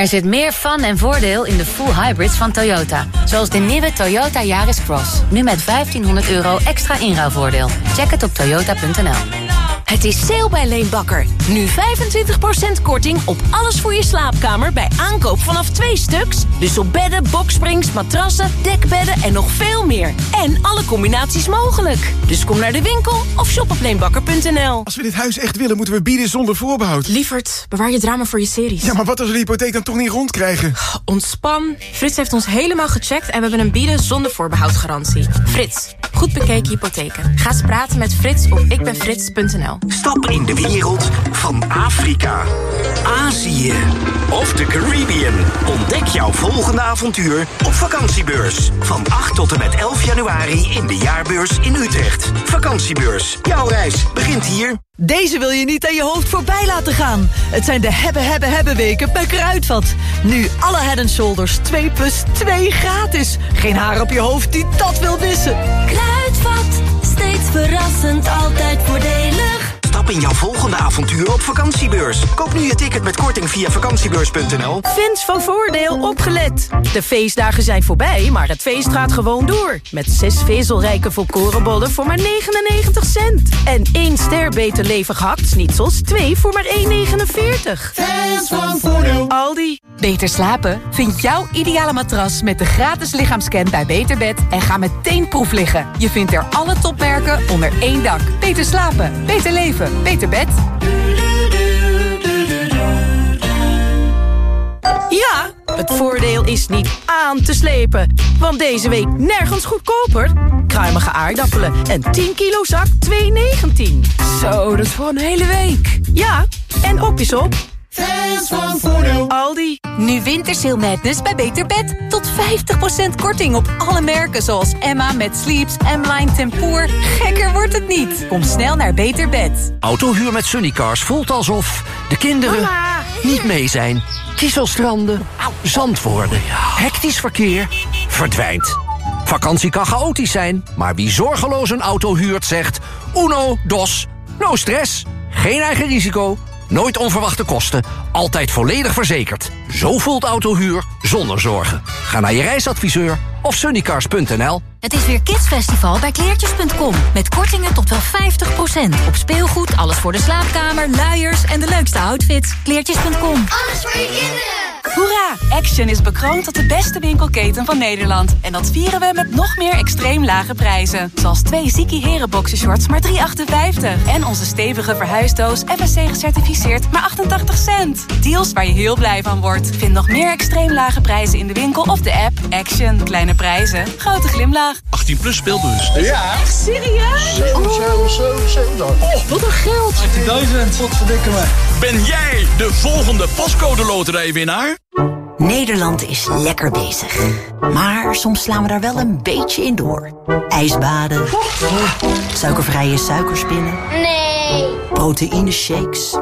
Er zit meer fun en voordeel in de full hybrids van Toyota. Zoals de nieuwe Toyota Yaris Cross. Nu met 1500 euro extra inruilvoordeel. Check het op toyota.nl. Het is sale bij Leenbakker. Nu 25% korting op alles voor je slaapkamer bij aankoop vanaf twee stuks. Dus op bedden, boksprings, matrassen, dekbedden en nog veel meer. En alle combinaties mogelijk. Dus kom naar de winkel of shop op leenbakker.nl. Als we dit huis echt willen, moeten we bieden zonder voorbehoud. Lievert, bewaar je drama voor je series. Ja, maar wat als we de hypotheek dan toch niet rondkrijgen? Ontspan. Frits heeft ons helemaal gecheckt en we hebben een bieden zonder voorbehoud garantie. Frits, goed bekeken hypotheken. Ga eens praten met Frits op ikbenfrits.nl. Stap in de wereld van Afrika, Azië of de Caribbean. Ontdek jouw volgende avontuur op vakantiebeurs. Van 8 tot en met 11 januari in de jaarbeurs in Utrecht. Vakantiebeurs. Jouw reis begint hier. Deze wil je niet aan je hoofd voorbij laten gaan. Het zijn de hebben, hebben, hebben weken bij Kruidvat. Nu alle Head Shoulders 2 plus 2 gratis. Geen haar op je hoofd die dat wil missen. Kruidvat, steeds verrassend, altijd voordelig. Stap in jouw volgende avontuur op vakantiebeurs. Koop nu je ticket met korting via vakantiebeurs.nl. Fans van Voordeel opgelet. De feestdagen zijn voorbij, maar het feest gaat gewoon door. Met zes vezelrijke volkorenbollen voor maar 99 cent. En één ster beter levig hakt-snitsels, twee voor maar 1,49. Fans van Voordeel. Aldi. Beter slapen? Vind jouw ideale matras met de gratis lichaamscan bij Beterbed... en ga meteen proef liggen. Je vindt er alle topmerken onder één dak. Beter slapen, beter leven, beter bed. Ja, het voordeel is niet aan te slepen. Want deze week nergens goedkoper. Kruimige aardappelen en 10 kilo zak 2,19. Zo, dat is voor een hele week. Ja, en op is op. Fans van Voordeel. Aldi. Nu Madness bij Beter Bed. Tot 50% korting op alle merken zoals Emma met Sleeps, M-Line Tempoor. Gekker wordt het niet. Kom snel naar Beter Bed. Autohuur met Sunnycars voelt alsof de kinderen Mama. niet mee zijn. Kieselstranden, zand worden, hectisch verkeer, verdwijnt. Vakantie kan chaotisch zijn, maar wie zorgeloos een auto huurt zegt... uno, dos, no stress, geen eigen risico, nooit onverwachte kosten... altijd volledig verzekerd. Zo voelt autohuur zonder zorgen. Ga naar je reisadviseur of sunnycars.nl. Het is weer Kidsfestival bij kleertjes.com. Met kortingen tot wel 50%. Op speelgoed, alles voor de slaapkamer, luiers en de leukste outfits. Kleertjes.com. Alles voor je kinderen. Hoera! Action is bekroond tot de beste winkelketen van Nederland. En dat vieren we met nog meer extreem lage prijzen. Zoals twee Ziki Heren boxershorts maar 3,58. En onze stevige verhuisdoos FSC gecertificeerd maar 88 cent. Deals waar je heel blij van wordt. Vind nog meer extreem lage prijzen in de winkel of de app. Action. Kleine prijzen. Grote glimlach. 18 plus speelbus. Ja. Echt serieus? 7, 7, 7, 7. Oh, wat een geld. 18.000. Wat verdikken me. Ben jij de volgende pascode loterijwinnaar? Nederland is lekker bezig. Maar soms slaan we daar wel een beetje in door. Ijsbaden. Suikervrije suikerspinnen. Nee. Proteïne shakes.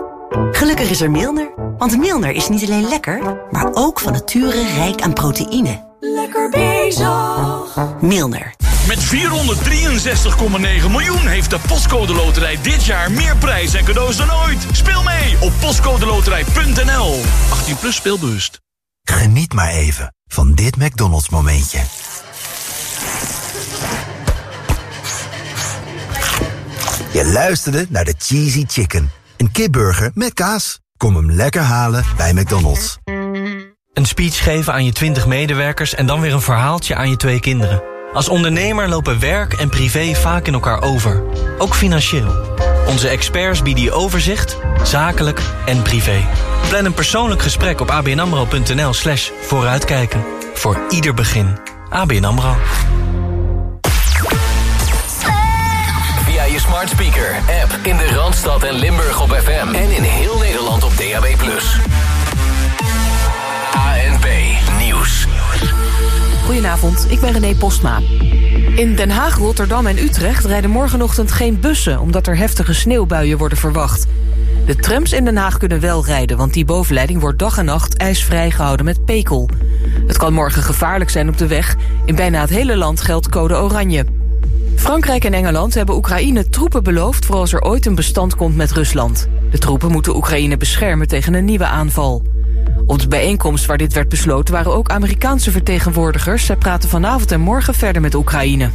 Gelukkig is er Milner. Want Milner is niet alleen lekker, maar ook van nature rijk aan proteïne. Lekker bezig. Milner. Met 463,9 miljoen heeft de Postcode Loterij dit jaar meer prijs en cadeaus dan ooit. Speel mee op postcodeloterij.nl. 18 plus speelbewust. Geniet maar even van dit McDonald's momentje. Je luisterde naar de Cheesy Chicken. Een kipburger met kaas. Kom hem lekker halen bij McDonald's. Een speech geven aan je 20 medewerkers en dan weer een verhaaltje aan je twee kinderen. Als ondernemer lopen werk en privé vaak in elkaar over. Ook financieel. Onze experts bieden je overzicht, zakelijk en privé. Plan een persoonlijk gesprek op abnamro.nl slash vooruitkijken. Voor ieder begin. ABN AMRO. Via je smart speaker, app in de Randstad en Limburg op FM. En in heel Nederland op DAB+. Goedenavond, ik ben René Postma. In Den Haag, Rotterdam en Utrecht rijden morgenochtend geen bussen... omdat er heftige sneeuwbuien worden verwacht. De trams in Den Haag kunnen wel rijden... want die bovenleiding wordt dag en nacht ijsvrij gehouden met pekel. Het kan morgen gevaarlijk zijn op de weg. In bijna het hele land geldt code oranje. Frankrijk en Engeland hebben Oekraïne troepen beloofd... voor als er ooit een bestand komt met Rusland. De troepen moeten Oekraïne beschermen tegen een nieuwe aanval. Op de bijeenkomst waar dit werd besloten waren ook Amerikaanse vertegenwoordigers. Zij praten vanavond en morgen verder met Oekraïne.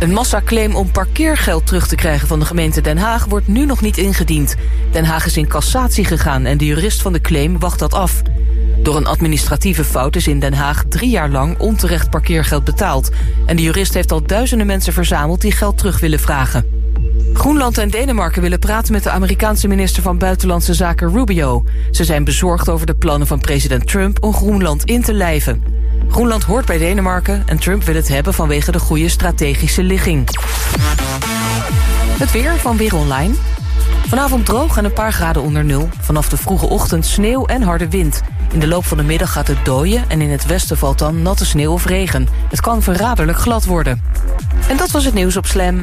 Een massaclaim om parkeergeld terug te krijgen van de gemeente Den Haag wordt nu nog niet ingediend. Den Haag is in cassatie gegaan en de jurist van de claim wacht dat af. Door een administratieve fout is in Den Haag drie jaar lang onterecht parkeergeld betaald. En de jurist heeft al duizenden mensen verzameld die geld terug willen vragen. Groenland en Denemarken willen praten met de Amerikaanse minister van Buitenlandse Zaken Rubio. Ze zijn bezorgd over de plannen van president Trump om Groenland in te lijven. Groenland hoort bij Denemarken en Trump wil het hebben vanwege de goede strategische ligging. Het weer van Weer Online. Vanavond droog en een paar graden onder nul. Vanaf de vroege ochtend sneeuw en harde wind. In de loop van de middag gaat het dooien en in het westen valt dan natte sneeuw of regen. Het kan verraderlijk glad worden. En dat was het nieuws op Slam.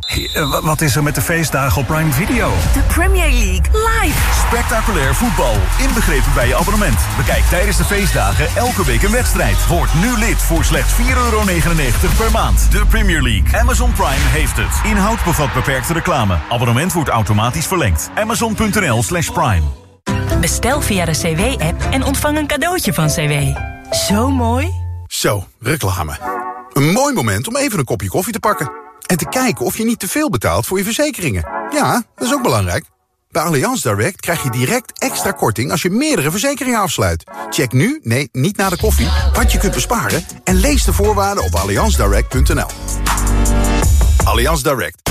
Eh, wat is er met de feestdagen op Prime Video? De Premier League live. Spectaculair voetbal, inbegrepen bij je abonnement. Bekijk tijdens de feestdagen elke week een wedstrijd. Word nu lid voor slechts 4,99 euro per maand. De Premier League. Amazon Prime heeft het. Inhoud bevat beperkte reclame. Abonnement wordt automatisch verlengd. Amazon.nl slash prime. Bestel via de CW-app en ontvang een cadeautje van CW. Zo mooi. Zo, reclame. Een mooi moment om even een kopje koffie te pakken. En te kijken of je niet te veel betaalt voor je verzekeringen. Ja, dat is ook belangrijk. Bij Allianz Direct krijg je direct extra korting als je meerdere verzekeringen afsluit. Check nu, nee, niet na de koffie, wat je kunt besparen... en lees de voorwaarden op allianzdirect.nl. Allianz Direct.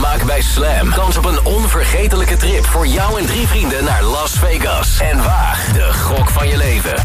Maak bij Slam kans op een onvergetelijke trip voor jou en drie vrienden naar Las Vegas. En waag de gok van je leven.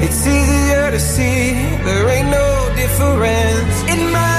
It's easier to see. There ain't no difference in my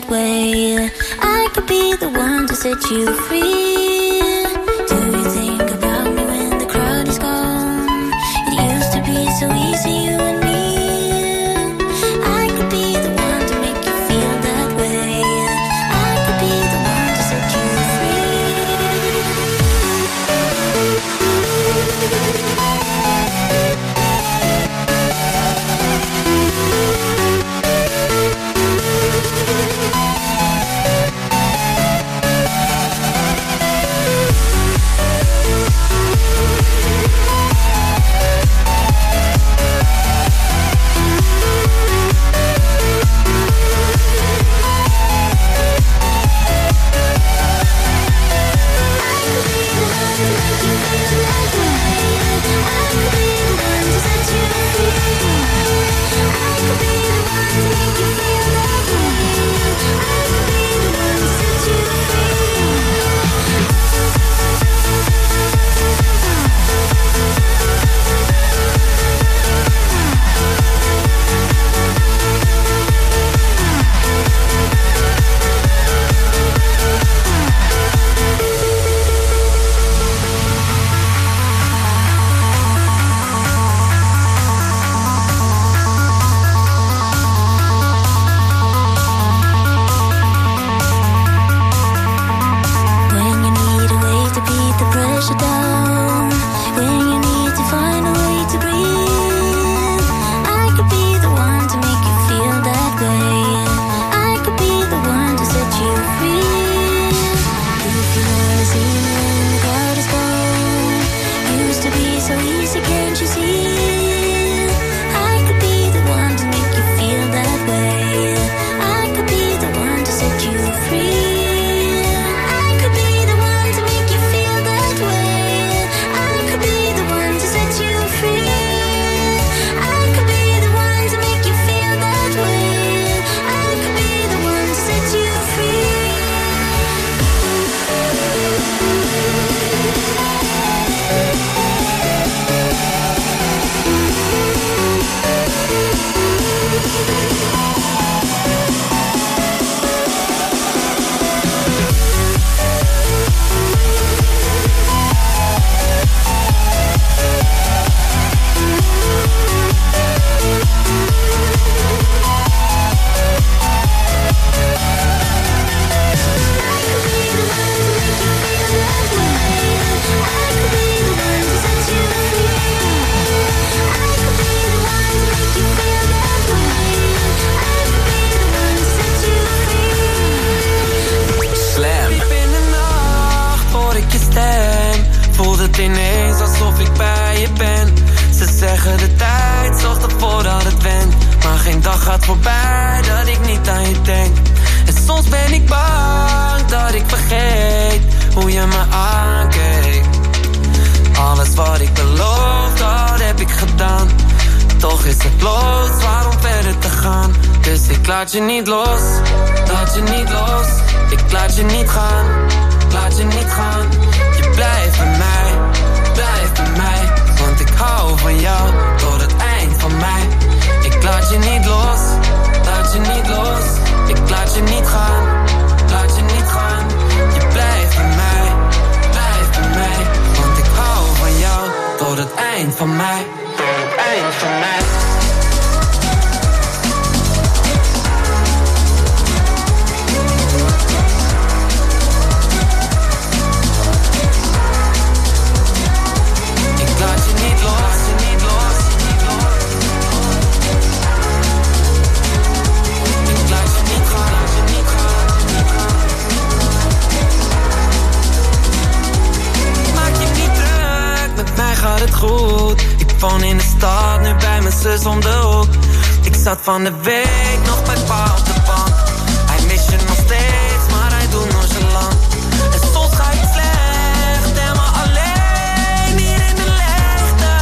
that way. I could be the one to set you free. Ik woon in de stad, nu bij mijn zus om de hoek. Ik zat van de week nog bij pa op de bank. Hij mist je nog steeds, maar hij doet nog zo En soms ga ik slecht, helemaal alleen hier in de lente.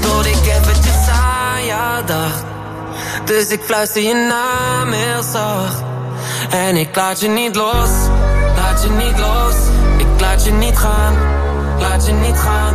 Tot ik eventjes aan dag, dacht. Dus ik fluister je naam heel zacht. En ik laat je niet los, laat je niet los. Ik laat je niet gaan laat je niet gaan.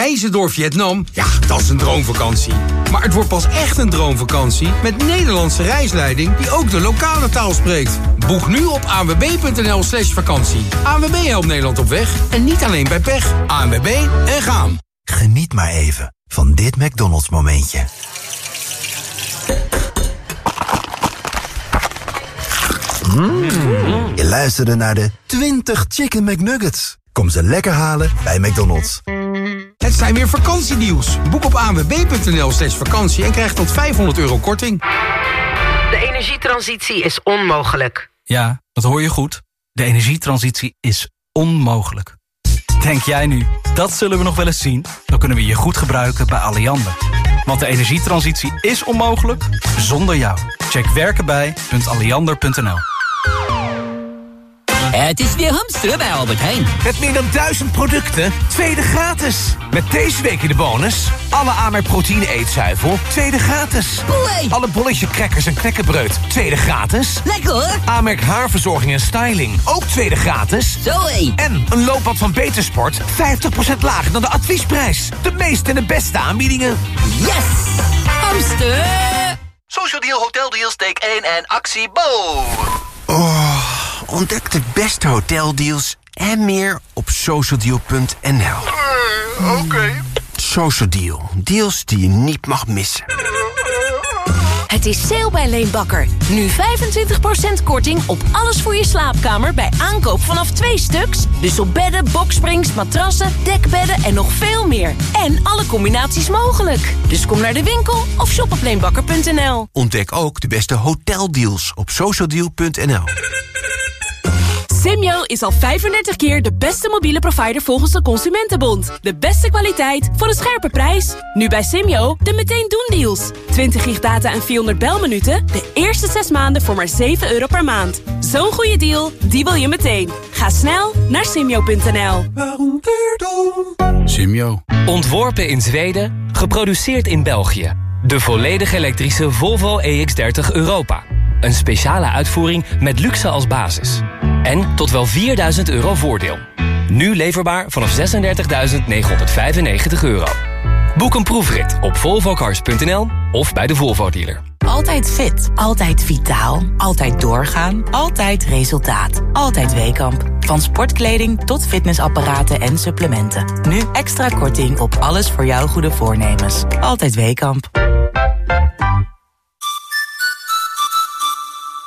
Reizen door Vietnam, ja, dat is een droomvakantie. Maar het wordt pas echt een droomvakantie met Nederlandse reisleiding die ook de lokale taal spreekt. Boek nu op anwb.nl slash vakantie. ANWB helpt Nederland op weg en niet alleen bij pech. ANWB en gaan. Geniet maar even van dit McDonald's momentje. Mm. Je luisterde naar de 20 Chicken McNuggets. Kom ze lekker halen bij McDonald's. Het zijn weer vakantienieuws. Boek op anwb.nl slash vakantie en krijg tot 500 euro korting. De energietransitie is onmogelijk. Ja, dat hoor je goed. De energietransitie is onmogelijk. Denk jij nu, dat zullen we nog wel eens zien? Dan kunnen we je goed gebruiken bij Alliander. Want de energietransitie is onmogelijk zonder jou. Check werkenbij.alliander.nl Het is weer hamsteren bij Albert Heijn. Met meer dan duizend producten, tweede gratis. Met deze week in de bonus... alle Amerk proteïne eetzuivel, tweede gratis. Alle bolletje crackers en knekkenbreud, tweede gratis. Lekker hoor. Amerk haarverzorging en styling, ook tweede gratis. Zoé. En een loopbad van Betersport, 50% lager dan de adviesprijs. De meeste en de beste aanbiedingen. Yes! Hamster! Social Deal Hotel Deals take 1 en actie Bo. Oh, ontdek de beste hoteldeals en meer op socialdeal.nl. Oké. Social Deal, deals die je niet mag missen. Het is sale bij Leenbakker. Nu 25% korting op alles voor je slaapkamer bij aankoop vanaf twee stuks. Dus op bedden, boksprings, matrassen, dekbedden en nog veel meer. En alle combinaties mogelijk. Dus kom naar de winkel of shop op leenbakker.nl. Ontdek ook de beste hoteldeals op socialdeal.nl. Simyo is al 35 keer de beste mobiele provider volgens de Consumentenbond. De beste kwaliteit voor een scherpe prijs. Nu bij Simyo de meteen doen deals. 20 gig data en 400 belminuten. De eerste 6 maanden voor maar 7 euro per maand. Zo'n goede deal, die wil je meteen. Ga snel naar simyo.nl. Simyo. Ontworpen in Zweden, geproduceerd in België. De volledig elektrische Volvo EX30 Europa. Een speciale uitvoering met luxe als basis. En tot wel 4000 euro voordeel. Nu leverbaar vanaf 36.995 euro. Boek een proefrit op volvocars.nl of bij de Volvo dealer. Altijd fit, altijd vitaal, altijd doorgaan, altijd resultaat. Altijd Weekamp. Van sportkleding tot fitnessapparaten en supplementen. Nu extra korting op alles voor jouw goede voornemens. Altijd Weekamp.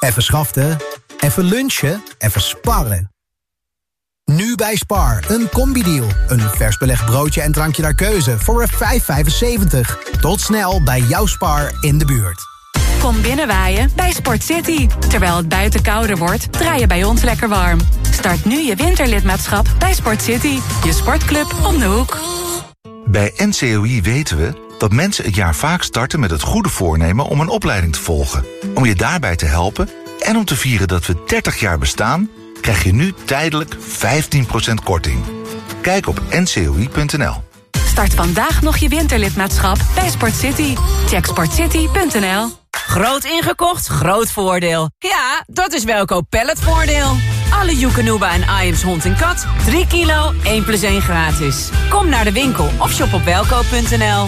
Even schaften, even lunchen, even sparren. Nu bij Spar, een combi-deal. Een vers belegd broodje en drankje naar keuze voor 5,75. Tot snel bij jouw Spar in de buurt. Kom binnenwaaien bij Sport City. Terwijl het buiten kouder wordt, draai je bij ons lekker warm. Start nu je winterlidmaatschap bij Sport City. Je sportclub om de hoek. Bij NCOI weten we dat mensen het jaar vaak starten met het goede voornemen om een opleiding te volgen. Om je daarbij te helpen en om te vieren dat we 30 jaar bestaan, krijg je nu tijdelijk 15% korting. Kijk op ncoi.nl. Start vandaag nog je winterlidmaatschap bij Sport City. Check sportcity.nl. Groot ingekocht, groot voordeel. Ja, dat is Welkoop Palletvoordeel. Alle Joekanuba en Iams hond en kat. 3 kilo, 1 plus 1 gratis. Kom naar de winkel of shop op welkoop.nl.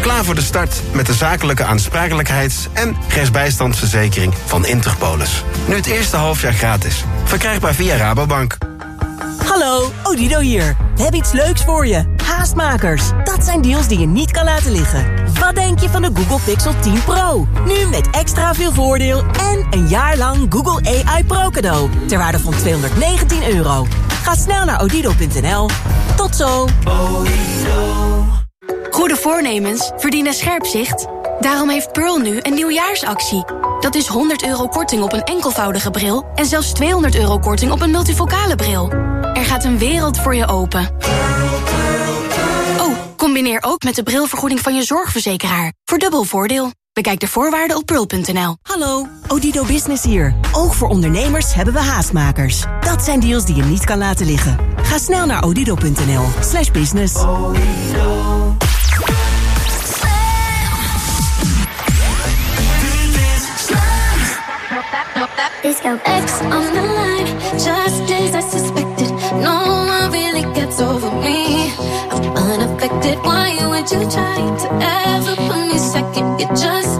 Klaar voor de start met de zakelijke aansprakelijkheids- en rechtsbijstandsverzekering van Interpolis. Nu het eerste halfjaar gratis. Verkrijgbaar via Rabobank. Hallo, Odido hier. We hebben iets leuks voor je. Haastmakers. Dat zijn deals die je niet kan laten liggen. Wat denk je van de Google Pixel 10 Pro? Nu met extra veel voordeel en een jaar lang Google AI Pro cadeau. Ter waarde van 219 euro. Ga snel naar odido.nl. Tot zo. Goede voornemens verdienen scherp zicht. Daarom heeft Pearl nu een nieuwjaarsactie. Dat is 100 euro korting op een enkelvoudige bril... en zelfs 200 euro korting op een multifocale bril. Er gaat een wereld voor je open. Oh, combineer ook met de brilvergoeding van je zorgverzekeraar. Voor dubbel voordeel. Bekijk de voorwaarden op pearl.nl. Hallo, Odido Business hier. Ook voor ondernemers hebben we haastmakers. Dat zijn deals die je niet kan laten liggen. Ga snel naar odido.nl slash business. There's no X on the line, just as I suspected. No one really gets over me. I'm unaffected. Why would you try to ever put me second? You just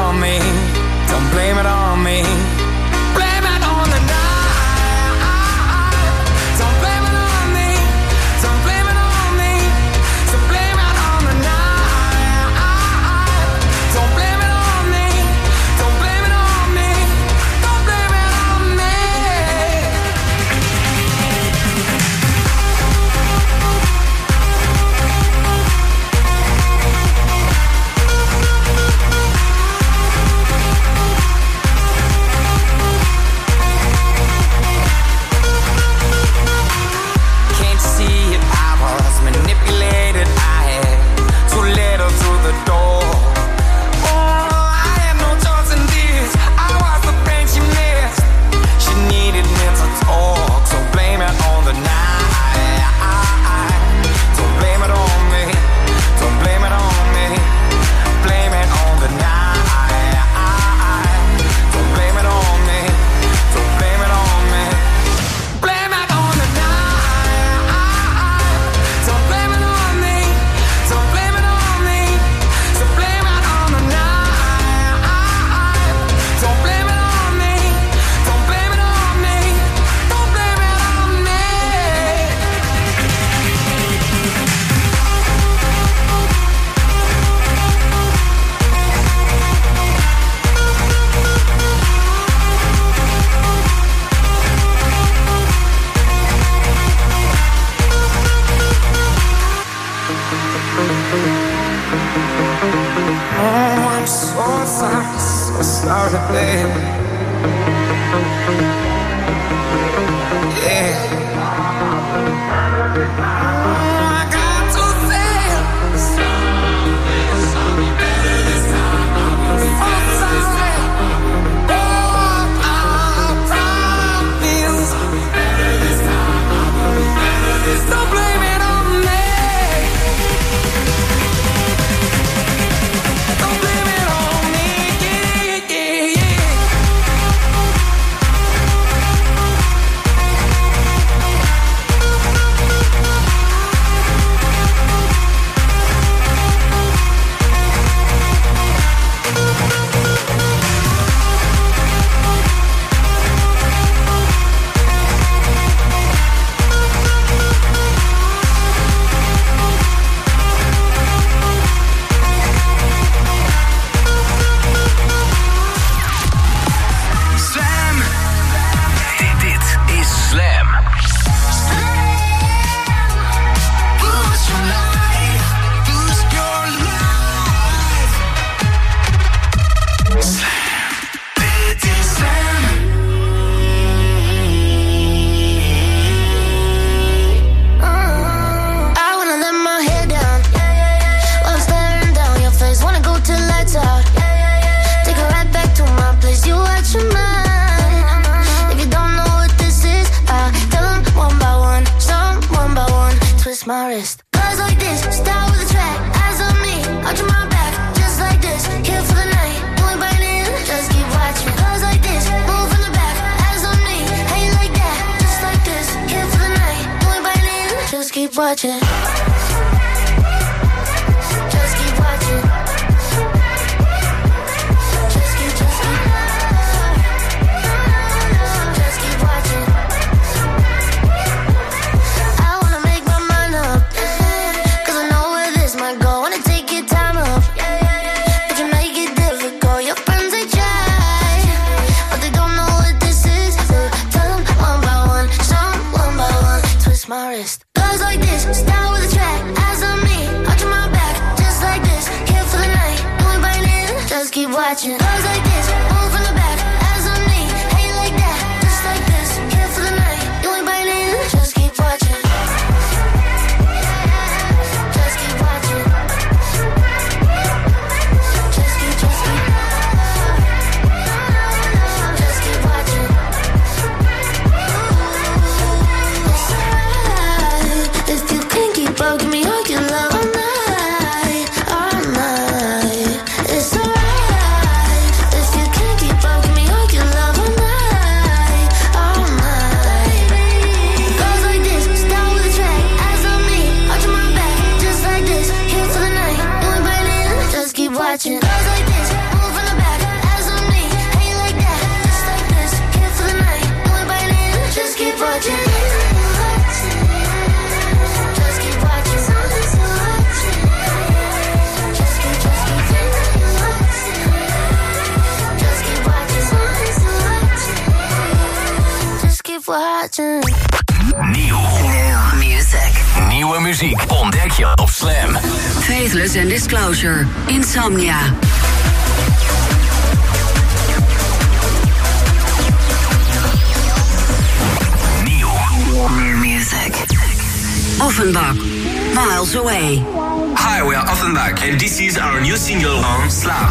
new single on Slam.